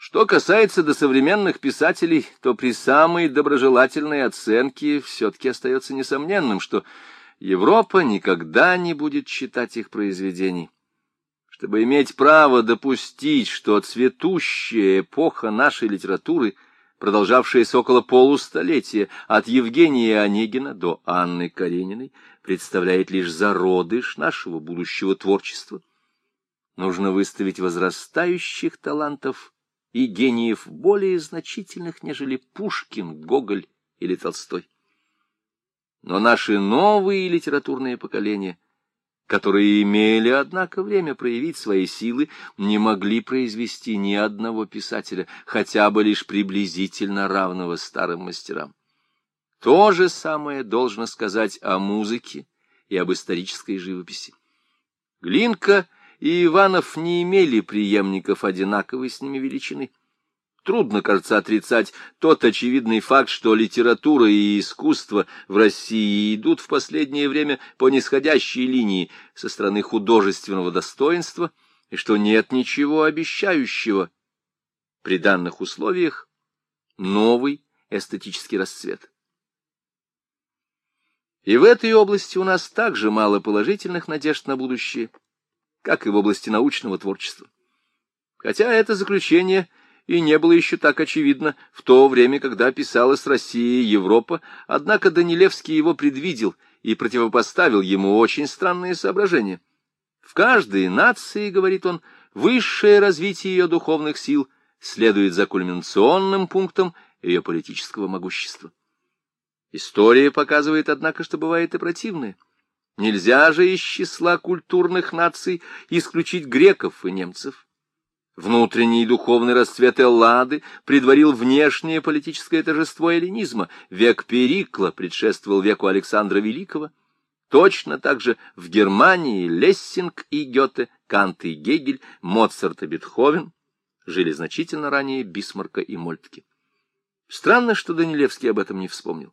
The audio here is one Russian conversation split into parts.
Что касается до современных писателей, то при самой доброжелательной оценке все-таки остается несомненным, что Европа никогда не будет читать их произведений. Чтобы иметь право допустить, что цветущая эпоха нашей литературы, продолжавшаяся около полустолетия, от Евгения Онегина до Анны Карениной, представляет лишь зародыш нашего будущего творчества, нужно выставить возрастающих талантов и гениев более значительных, нежели Пушкин, Гоголь или Толстой. Но наши новые литературные поколения, которые имели, однако, время проявить свои силы, не могли произвести ни одного писателя, хотя бы лишь приблизительно равного старым мастерам. То же самое должно сказать о музыке и об исторической живописи. Глинка и Иванов не имели преемников одинаковой с ними величины. Трудно, кажется, отрицать тот очевидный факт, что литература и искусство в России идут в последнее время по нисходящей линии со стороны художественного достоинства, и что нет ничего обещающего при данных условиях новый эстетический расцвет. И в этой области у нас также мало положительных надежд на будущее, как и в области научного творчества. Хотя это заключение и не было еще так очевидно в то время, когда писалась Россия и Европа, однако Данилевский его предвидел и противопоставил ему очень странные соображения. В каждой нации, говорит он, высшее развитие ее духовных сил следует за кульминационным пунктом ее политического могущества. История показывает, однако, что бывает и противное. Нельзя же из числа культурных наций исключить греков и немцев. Внутренний духовный расцвет Эллады предварил внешнее политическое торжество эллинизма. Век Перикла предшествовал веку Александра Великого. Точно так же в Германии Лессинг и Гёте, Кант и Гегель, Моцарт и Бетховен жили значительно ранее Бисмарка и Мольтке. Странно, что Данилевский об этом не вспомнил.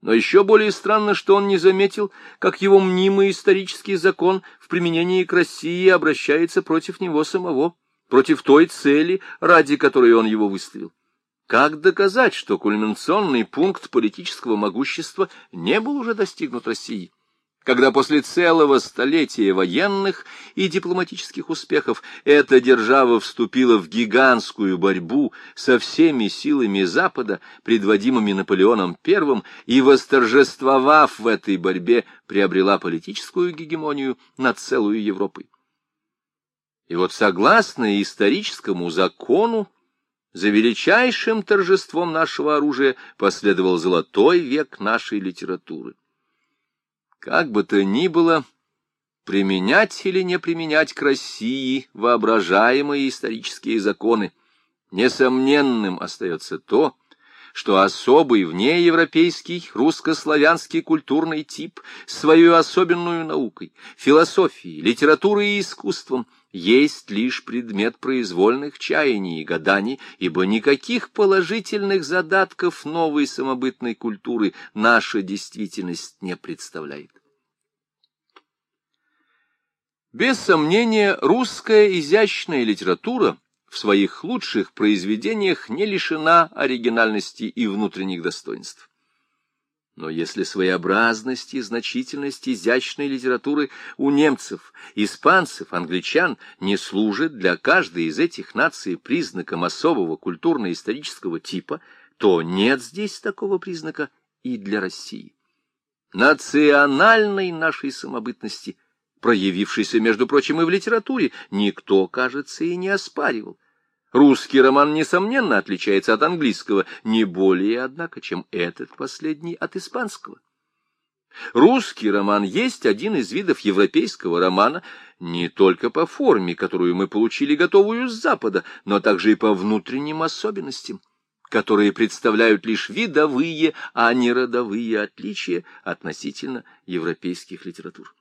Но еще более странно, что он не заметил, как его мнимый исторический закон в применении к России обращается против него самого, против той цели, ради которой он его выставил. Как доказать, что кульминационный пункт политического могущества не был уже достигнут Россией? Когда после целого столетия военных и дипломатических успехов эта держава вступила в гигантскую борьбу со всеми силами Запада, предводимыми Наполеоном I, и, восторжествовав в этой борьбе, приобрела политическую гегемонию над целую Европой. И вот согласно историческому закону, за величайшим торжеством нашего оружия последовал золотой век нашей литературы. Как бы то ни было, применять или не применять к России воображаемые исторические законы, несомненным остается то, что особый внеевропейский русско-славянский культурный тип свою особенную наукой, философией, литературой и искусством есть лишь предмет произвольных чаяний и гаданий, ибо никаких положительных задатков новой самобытной культуры наша действительность не представляет. Без сомнения, русская изящная литература в своих лучших произведениях не лишена оригинальности и внутренних достоинств. Но если своеобразность и значительность изящной литературы у немцев, испанцев, англичан не служит для каждой из этих наций признаком особого культурно-исторического типа, то нет здесь такого признака и для России. Национальной нашей самобытности, проявившейся, между прочим, и в литературе, никто, кажется, и не оспаривал. Русский роман, несомненно, отличается от английского, не более, однако, чем этот последний от испанского. Русский роман есть один из видов европейского романа не только по форме, которую мы получили готовую с Запада, но также и по внутренним особенностям, которые представляют лишь видовые, а не родовые отличия относительно европейских литератур.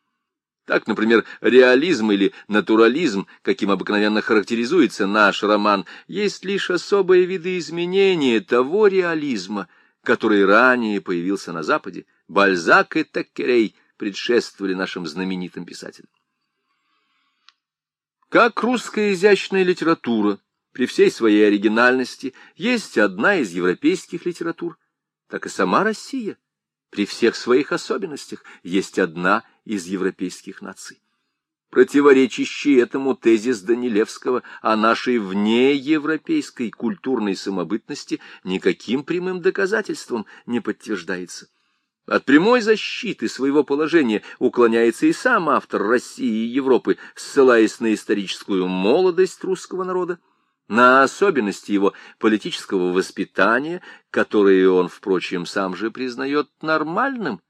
Так, например, реализм или натурализм, каким обыкновенно характеризуется наш роман, есть лишь особые виды изменения того реализма, который ранее появился на Западе. Бальзак и Таккерей предшествовали нашим знаменитым писателям. Как русская изящная литература при всей своей оригинальности есть одна из европейских литератур, так и сама Россия при всех своих особенностях есть одна из европейских наций. Противоречащий этому тезис Данилевского о нашей внеевропейской культурной самобытности никаким прямым доказательством не подтверждается. От прямой защиты своего положения уклоняется и сам автор России и Европы, ссылаясь на историческую молодость русского народа, на особенности его политического воспитания, которые он, впрочем, сам же признает нормальным.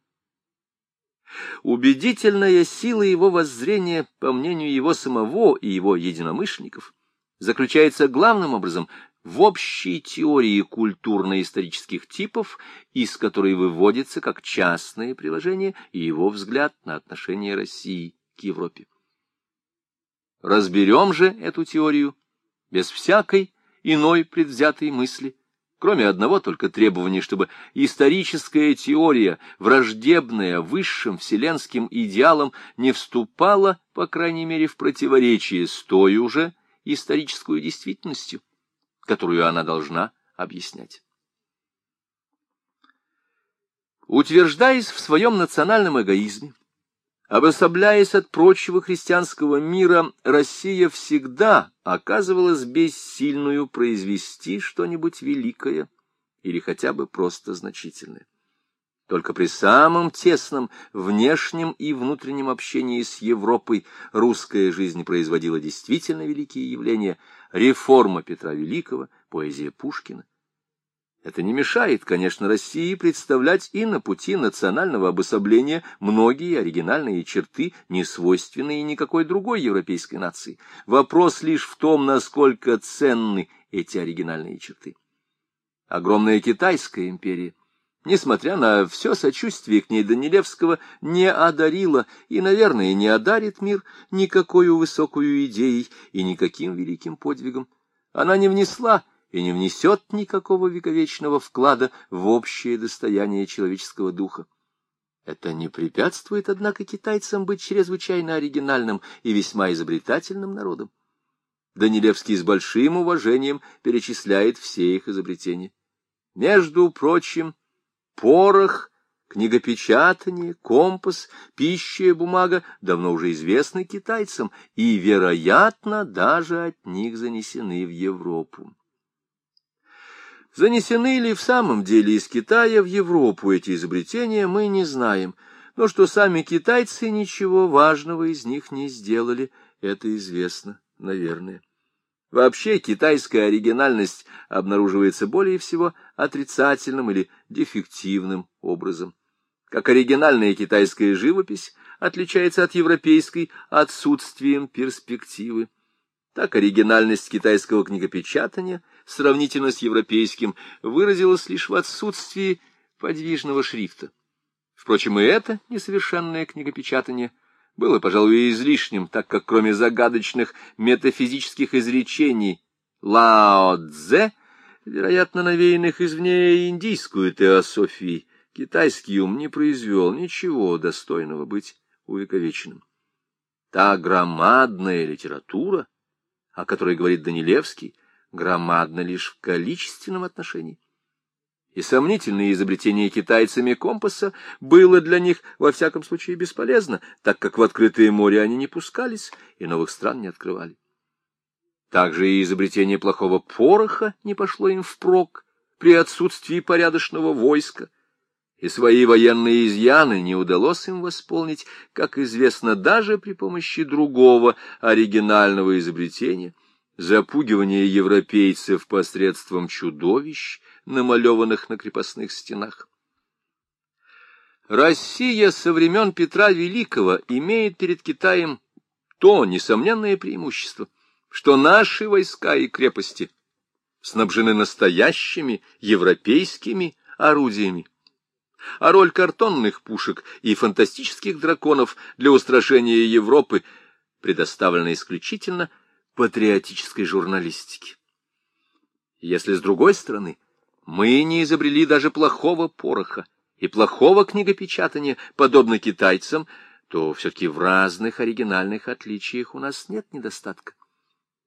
Убедительная сила его воззрения, по мнению его самого и его единомышленников, заключается главным образом в общей теории культурно-исторических типов, из которой выводится как частное приложение и его взгляд на отношение России к Европе. Разберем же эту теорию без всякой иной предвзятой мысли, кроме одного только требования, чтобы историческая теория, враждебная высшим вселенским идеалам, не вступала, по крайней мере, в противоречие с той уже исторической действительностью, которую она должна объяснять. Утверждаясь в своем национальном эгоизме, обособляясь от прочего христианского мира, Россия всегда оказывалась бессильную произвести что-нибудь великое или хотя бы просто значительное. Только при самом тесном внешнем и внутреннем общении с Европой русская жизнь производила действительно великие явления, реформа Петра Великого, поэзия Пушкина. Это не мешает, конечно, России представлять и на пути национального обособления многие оригинальные черты, не свойственные никакой другой европейской нации. Вопрос лишь в том, насколько ценны эти оригинальные черты. Огромная Китайская империя — несмотря на все сочувствие к ней Данилевского, не одарила и, наверное, не одарит мир никакой высокую идеей и никаким великим подвигом. Она не внесла и не внесет никакого вековечного вклада в общее достояние человеческого духа. Это не препятствует, однако, китайцам быть чрезвычайно оригинальным и весьма изобретательным народом. Данилевский с большим уважением перечисляет все их изобретения. Между прочим, порох, книгопечатание, компас, пища и бумага давно уже известны китайцам и, вероятно, даже от них занесены в Европу. Занесены ли в самом деле из Китая в Европу эти изобретения, мы не знаем, но что сами китайцы ничего важного из них не сделали, это известно, наверное. Вообще китайская оригинальность обнаруживается более всего отрицательным или дефективным образом. Как оригинальная китайская живопись отличается от европейской отсутствием перспективы, так оригинальность китайского книгопечатания сравнительно с европейским выразилась лишь в отсутствии подвижного шрифта. Впрочем, и это несовершенное книгопечатание – было, пожалуй, излишним, так как кроме загадочных метафизических изречений Лао Цзэ, вероятно, навеянных извне индийскую теософией, китайский ум не произвел ничего достойного быть увековеченным. Та громадная литература, о которой говорит Данилевский, громадна лишь в количественном отношении и сомнительное изобретение китайцами компаса было для них во всяком случае бесполезно, так как в открытое море они не пускались и новых стран не открывали. Также и изобретение плохого пороха не пошло им впрок при отсутствии порядочного войска, и свои военные изъяны не удалось им восполнить, как известно, даже при помощи другого оригинального изобретения — запугивания европейцев посредством чудовищ, намалеванных на крепостных стенах. Россия со времен Петра Великого имеет перед Китаем то несомненное преимущество, что наши войска и крепости снабжены настоящими европейскими орудиями, а роль картонных пушек и фантастических драконов для устрашения Европы предоставлена исключительно патриотической журналистике. Если, с другой стороны, мы не изобрели даже плохого пороха и плохого книгопечатания, подобно китайцам, то все-таки в разных оригинальных отличиях у нас нет недостатка.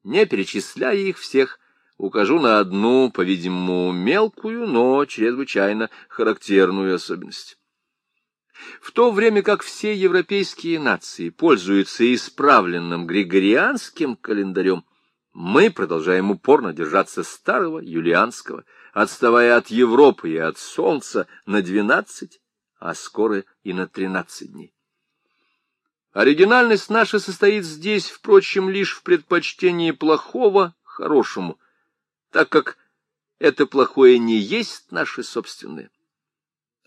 Не перечисляя их всех, укажу на одну, по-видимому, мелкую, но чрезвычайно характерную особенность. В то время как все европейские нации пользуются исправленным григорианским календарем, мы продолжаем упорно держаться старого юлианского, отставая от Европы и от Солнца на двенадцать, а скоро и на тринадцать дней. Оригинальность наша состоит здесь, впрочем, лишь в предпочтении плохого хорошему, так как это плохое не есть наше собственное,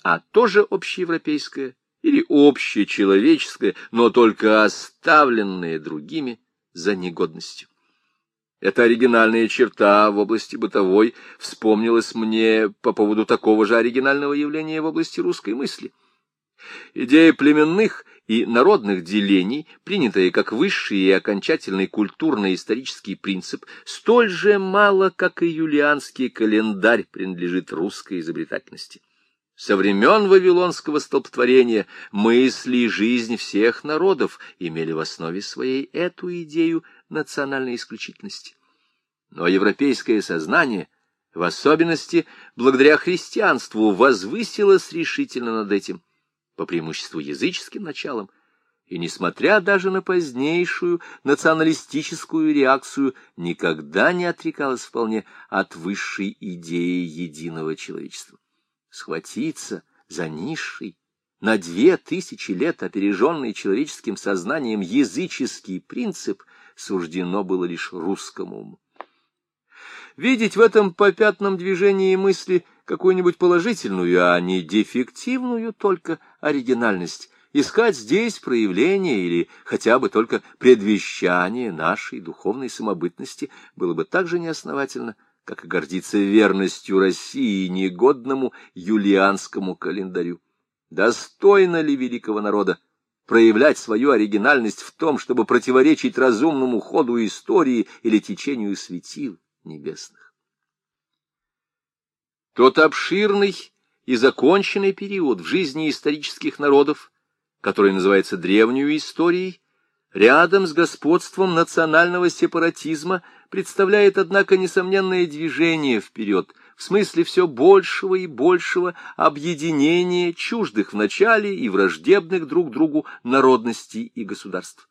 а тоже общеевропейское или общечеловеческое, но только оставленное другими за негодностью. Эта оригинальная черта в области бытовой вспомнилась мне по поводу такого же оригинального явления в области русской мысли. Идея племенных и народных делений, принятая как высший и окончательный культурно-исторический принцип, столь же мало, как и юлианский календарь, принадлежит русской изобретательности. Со времен Вавилонского столпотворения мысли и жизнь всех народов имели в основе своей эту идею национальной исключительности. Но европейское сознание, в особенности благодаря христианству, возвысилось решительно над этим, по преимуществу языческим началам, и, несмотря даже на позднейшую националистическую реакцию, никогда не отрекалось вполне от высшей идеи единого человечества. Схватиться за низший, на две тысячи лет опереженный человеческим сознанием языческий принцип суждено было лишь русскому уму. Видеть в этом попятном движении мысли какую-нибудь положительную, а не дефективную только оригинальность, искать здесь проявление или хотя бы только предвещание нашей духовной самобытности было бы так же неосновательно, как и гордиться верностью России негодному юлианскому календарю. Достойно ли великого народа проявлять свою оригинальность в том, чтобы противоречить разумному ходу истории или течению светил небесных. Тот обширный и законченный период в жизни исторических народов, который называется древнюю историей, рядом с господством национального сепаратизма представляет, однако, несомненное движение вперед, в смысле все большего и большего объединения чуждых в начале и враждебных друг другу народностей и государств.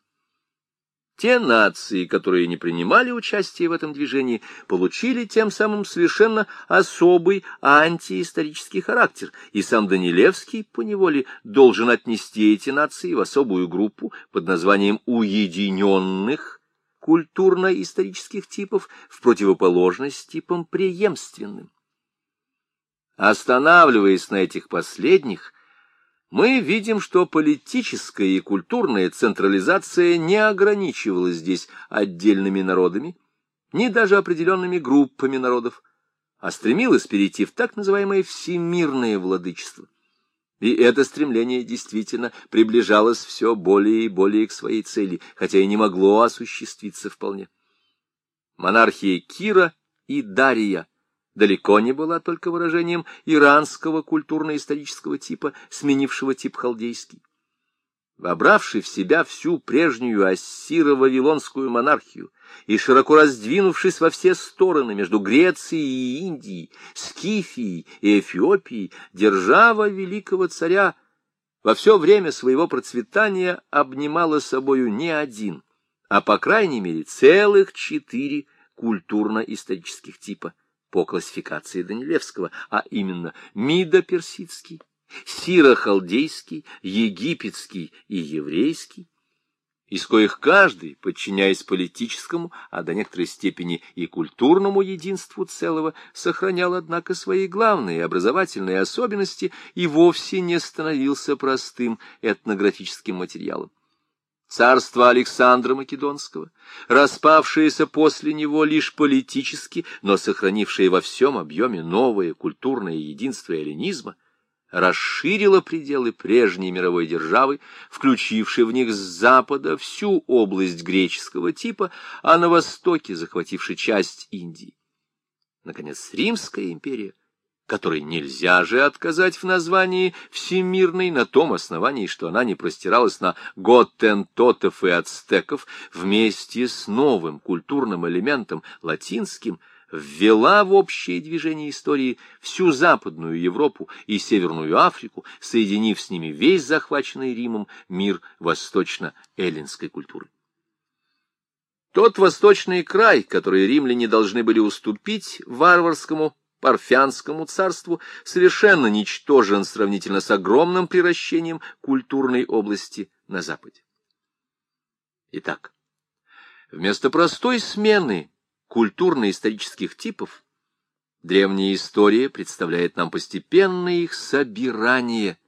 Те нации, которые не принимали участие в этом движении, получили тем самым совершенно особый антиисторический характер, и сам Данилевский поневоле должен отнести эти нации в особую группу под названием «уединенных» культурно-исторических типов в противоположность типам преемственным. Останавливаясь на этих последних, мы видим, что политическая и культурная централизация не ограничивалась здесь отдельными народами, ни даже определенными группами народов, а стремилась перейти в так называемое всемирное владычество. И это стремление действительно приближалось все более и более к своей цели, хотя и не могло осуществиться вполне. Монархия Кира и Дария далеко не была только выражением иранского культурно-исторического типа, сменившего тип халдейский. Вобравший в себя всю прежнюю ассиро-вавилонскую монархию и широко раздвинувшись во все стороны между Грецией и Индией, Скифией и Эфиопией, держава великого царя во все время своего процветания обнимала собою не один, а по крайней мере целых четыре культурно-исторических типа по классификации Данилевского, а именно Мидо-персидский, Сиро-халдейский, египетский и еврейский, из коих каждый, подчиняясь политическому, а до некоторой степени и культурному единству целого, сохранял, однако, свои главные образовательные особенности и вовсе не становился простым этнографическим материалом царство Александра Македонского, распавшееся после него лишь политически, но сохранившее во всем объеме новое культурное единство эллинизма, расширило пределы прежней мировой державы, включившей в них с запада всю область греческого типа, а на востоке захватившей часть Индии. Наконец, Римская империя которой нельзя же отказать в названии всемирной на том основании, что она не простиралась на готентотов и ацтеков, вместе с новым культурным элементом латинским ввела в общее движение истории всю Западную Европу и Северную Африку, соединив с ними весь захваченный Римом мир восточно-эллинской культуры. Тот восточный край, который римляне должны были уступить варварскому Парфянскому царству, совершенно ничтожен сравнительно с огромным приращением культурной области на Западе. Итак, вместо простой смены культурно-исторических типов, древняя история представляет нам постепенное их собирание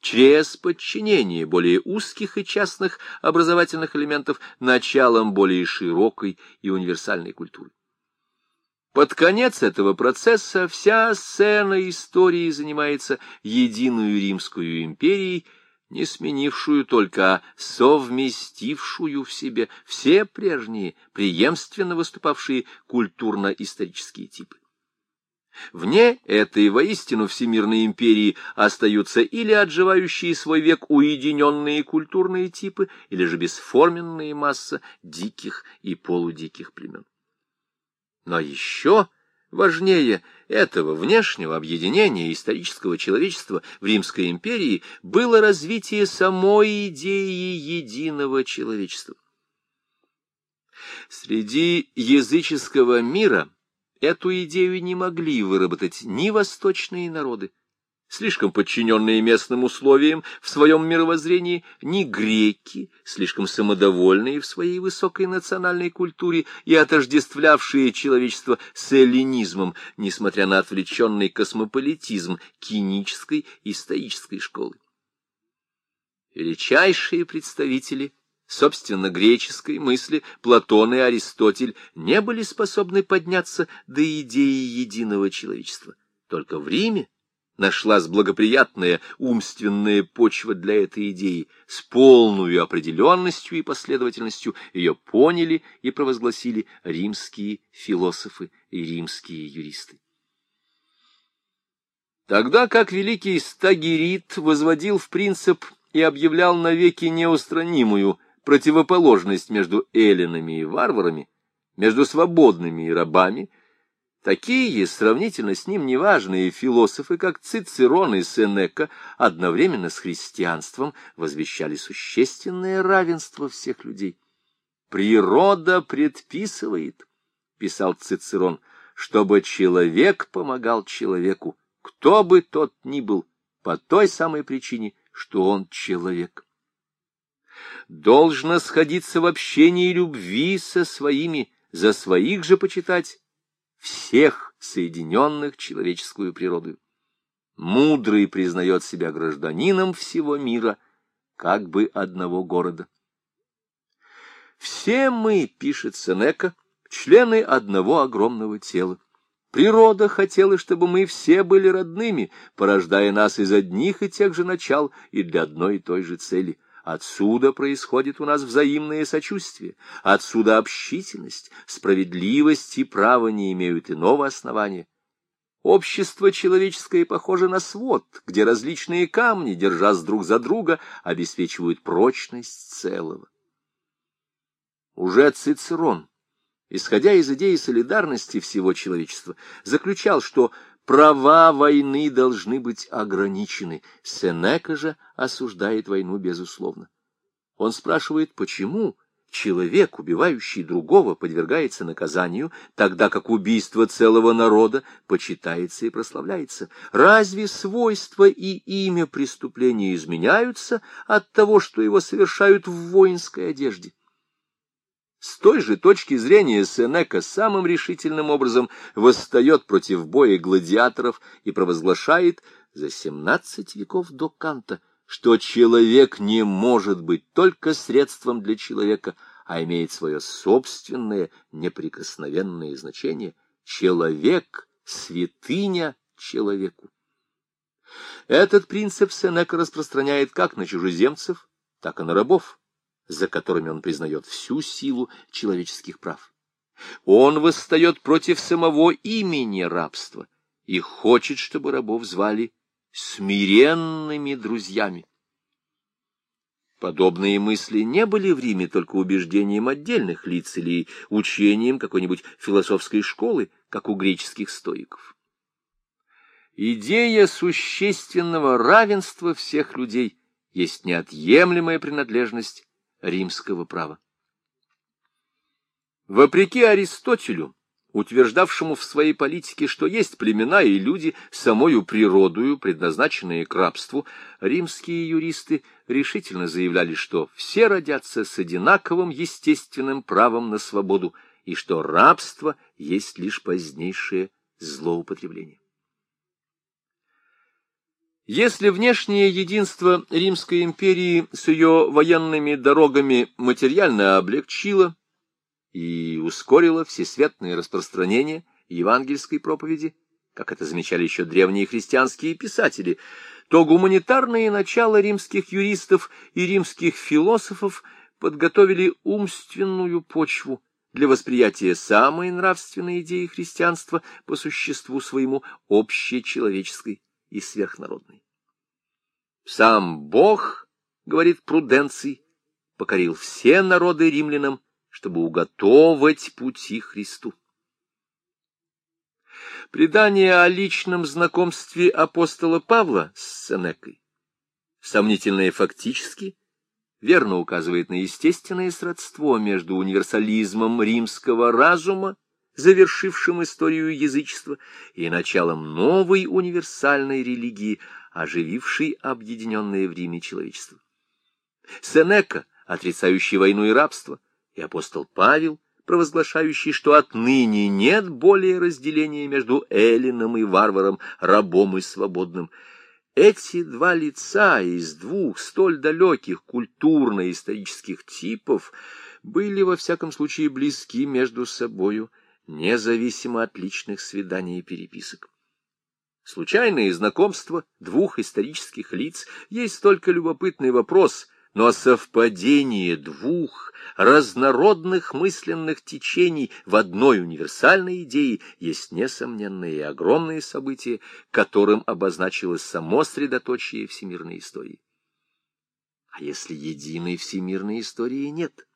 через подчинение более узких и частных образовательных элементов началом более широкой и универсальной культуры. Под конец этого процесса вся сцена истории занимается единую Римскую империей, не сменившую только, а совместившую в себе все прежние, преемственно выступавшие культурно-исторические типы. Вне этой воистину всемирной империи остаются или отживающие свой век уединенные культурные типы, или же бесформенные масса диких и полудиких племен. Но еще важнее этого внешнего объединения исторического человечества в Римской империи было развитие самой идеи единого человечества. Среди языческого мира эту идею не могли выработать ни восточные народы, слишком подчиненные местным условиям в своем мировоззрении, ни греки, слишком самодовольные в своей высокой национальной культуре и отождествлявшие человечество с эллинизмом, несмотря на отвлеченный космополитизм кинической и стоической школы. Величайшие представители собственно, греческой мысли Платон и Аристотель не были способны подняться до идеи единого человечества. Только в Риме нашлась благоприятная умственная почва для этой идеи, с полную определенностью и последовательностью ее поняли и провозгласили римские философы и римские юристы. Тогда как великий Стагирит возводил в принцип и объявлял навеки неустранимую противоположность между эллинами и варварами, между свободными и рабами, Такие, сравнительно с ним неважные философы, как Цицерон и Сенека, одновременно с христианством возвещали существенное равенство всех людей. «Природа предписывает», — писал Цицерон, — «чтобы человек помогал человеку, кто бы тот ни был, по той самой причине, что он человек» должно сходиться в общении любви со своими, за своих же почитать всех соединенных человеческую природу. Мудрый признает себя гражданином всего мира, как бы одного города. Все мы, пишет Сенека, члены одного огромного тела. Природа хотела, чтобы мы все были родными, порождая нас из одних и тех же начал и для одной и той же цели — Отсюда происходит у нас взаимное сочувствие, отсюда общительность, справедливость и право не имеют иного основания. Общество человеческое похоже на свод, где различные камни, держась друг за друга, обеспечивают прочность целого. Уже Цицерон, исходя из идеи солидарности всего человечества, заключал, что Права войны должны быть ограничены. Сенека же осуждает войну безусловно. Он спрашивает, почему человек, убивающий другого, подвергается наказанию, тогда как убийство целого народа почитается и прославляется. Разве свойства и имя преступления изменяются от того, что его совершают в воинской одежде? С той же точки зрения Сенека самым решительным образом восстает против боя гладиаторов и провозглашает за семнадцать веков до Канта, что человек не может быть только средством для человека, а имеет свое собственное неприкосновенное значение. Человек — святыня человеку. Этот принцип Сенека распространяет как на чужеземцев, так и на рабов за которыми он признает всю силу человеческих прав. Он восстает против самого имени рабства и хочет, чтобы рабов звали смиренными друзьями. Подобные мысли не были в Риме только убеждением отдельных лиц или учением какой-нибудь философской школы, как у греческих стоиков. Идея существенного равенства всех людей есть неотъемлемая принадлежность римского права. Вопреки Аристотелю, утверждавшему в своей политике, что есть племена и люди, самою природою, предназначенные к рабству, римские юристы решительно заявляли, что все родятся с одинаковым естественным правом на свободу, и что рабство есть лишь позднейшее злоупотребление. Если внешнее единство Римской империи с ее военными дорогами материально облегчило, и ускорило всесветное распространение евангельской проповеди, как это замечали еще древние христианские писатели, то гуманитарные начала римских юристов и римских философов подготовили умственную почву для восприятия самой нравственной идеи христианства по существу своему общечеловеческой и сверхнародной. Сам Бог, говорит Пруденций, покорил все народы римлянам, чтобы уготовать пути Христу. Предание о личном знакомстве апостола Павла с Сенекой, сомнительное фактически, верно указывает на естественное сродство между универсализмом римского разума, завершившим историю язычества, и началом новой универсальной религии, оживившей объединенное в Риме человечество. Сенека, отрицающий войну и рабство, и апостол Павел, провозглашающий, что отныне нет более разделения между эллином и варваром, рабом и свободным. Эти два лица из двух столь далеких культурно-исторических типов были, во всяком случае, близки между собою, независимо от личных свиданий и переписок. Случайные знакомства двух исторических лиц есть только любопытный вопрос — но совпадение двух разнородных мысленных течений в одной универсальной идее есть несомненное и огромное событие, которым обозначилось само средоточие всемирной истории. А если единой всемирной истории нет?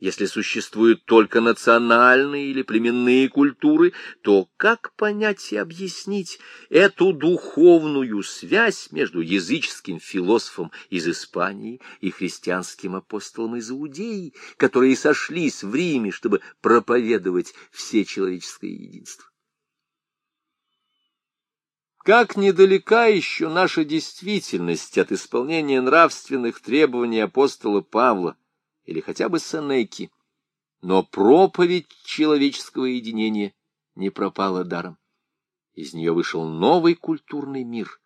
Если существуют только национальные или племенные культуры, то как понять и объяснить эту духовную связь между языческим философом из Испании и христианским апостолом из Иудеи, которые сошлись в Риме, чтобы проповедовать все человеческое единство? Как недалека еще наша действительность от исполнения нравственных требований апостола Павла, или хотя бы Сенеки, но проповедь человеческого единения не пропала даром. Из нее вышел новый культурный мир,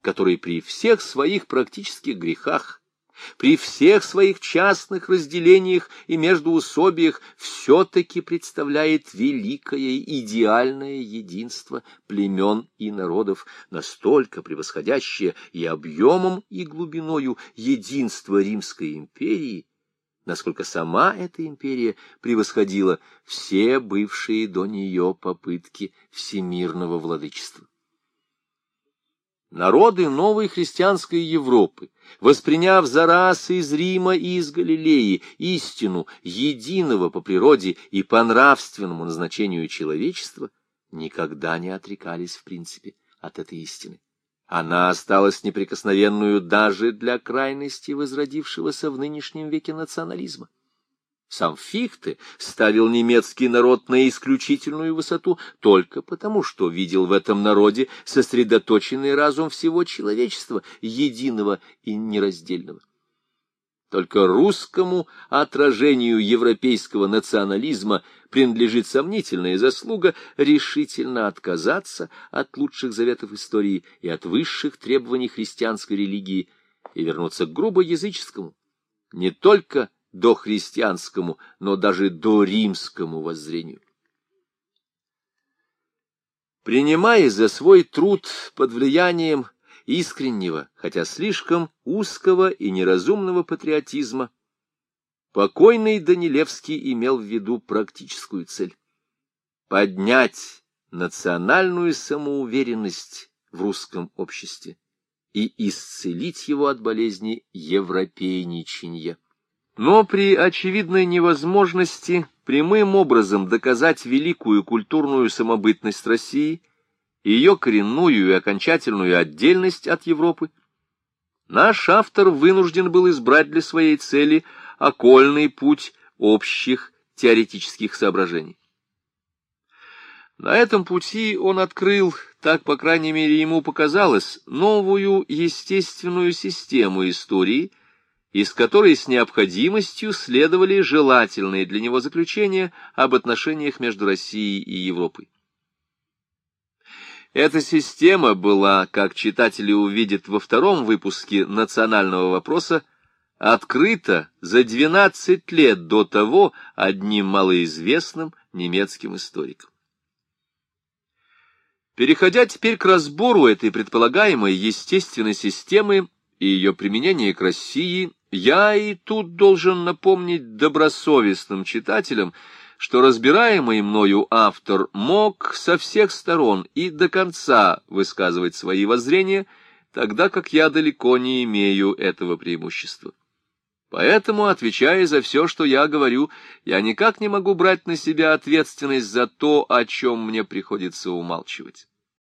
который при всех своих практических грехах, при всех своих частных разделениях и междуусобиях все-таки представляет великое идеальное единство племен и народов, настолько превосходящее и объемом, и глубиною единство Римской империи, насколько сама эта империя превосходила все бывшие до нее попытки всемирного владычества. Народы новой христианской Европы, восприняв за раз из Рима и из Галилеи истину единого по природе и по нравственному назначению человечества, никогда не отрекались в принципе от этой истины. Она осталась неприкосновенную даже для крайности возродившегося в нынешнем веке национализма. Сам Фихте ставил немецкий народ на исключительную высоту только потому, что видел в этом народе сосредоточенный разум всего человечества, единого и нераздельного. Только русскому отражению европейского национализма принадлежит сомнительная заслуга решительно отказаться от лучших заветов истории и от высших требований христианской религии и вернуться к грубо языческому, не только до христианскому, но даже до римскому воззрению. Принимая за свой труд под влиянием искреннего, хотя слишком узкого и неразумного патриотизма, покойный Данилевский имел в виду практическую цель — поднять национальную самоуверенность в русском обществе и исцелить его от болезни европейничанья. Но при очевидной невозможности прямым образом доказать великую культурную самобытность России, ее коренную и окончательную отдельность от Европы, наш автор вынужден был избрать для своей цели окольный путь общих теоретических соображений. На этом пути он открыл, так, по крайней мере, ему показалось, новую естественную систему истории, из которой с необходимостью следовали желательные для него заключения об отношениях между Россией и Европой. Эта система была, как читатели увидят во втором выпуске «Национального вопроса», открыта за 12 лет до того одним малоизвестным немецким историком. Переходя теперь к разбору этой предполагаемой естественной системы и ее применения к России, я и тут должен напомнить добросовестным читателям, что разбираемый мною автор мог со всех сторон и до конца высказывать свои воззрения, тогда как я далеко не имею этого преимущества. Поэтому, отвечая за все, что я говорю, я никак не могу брать на себя ответственность за то, о чем мне приходится умалчивать.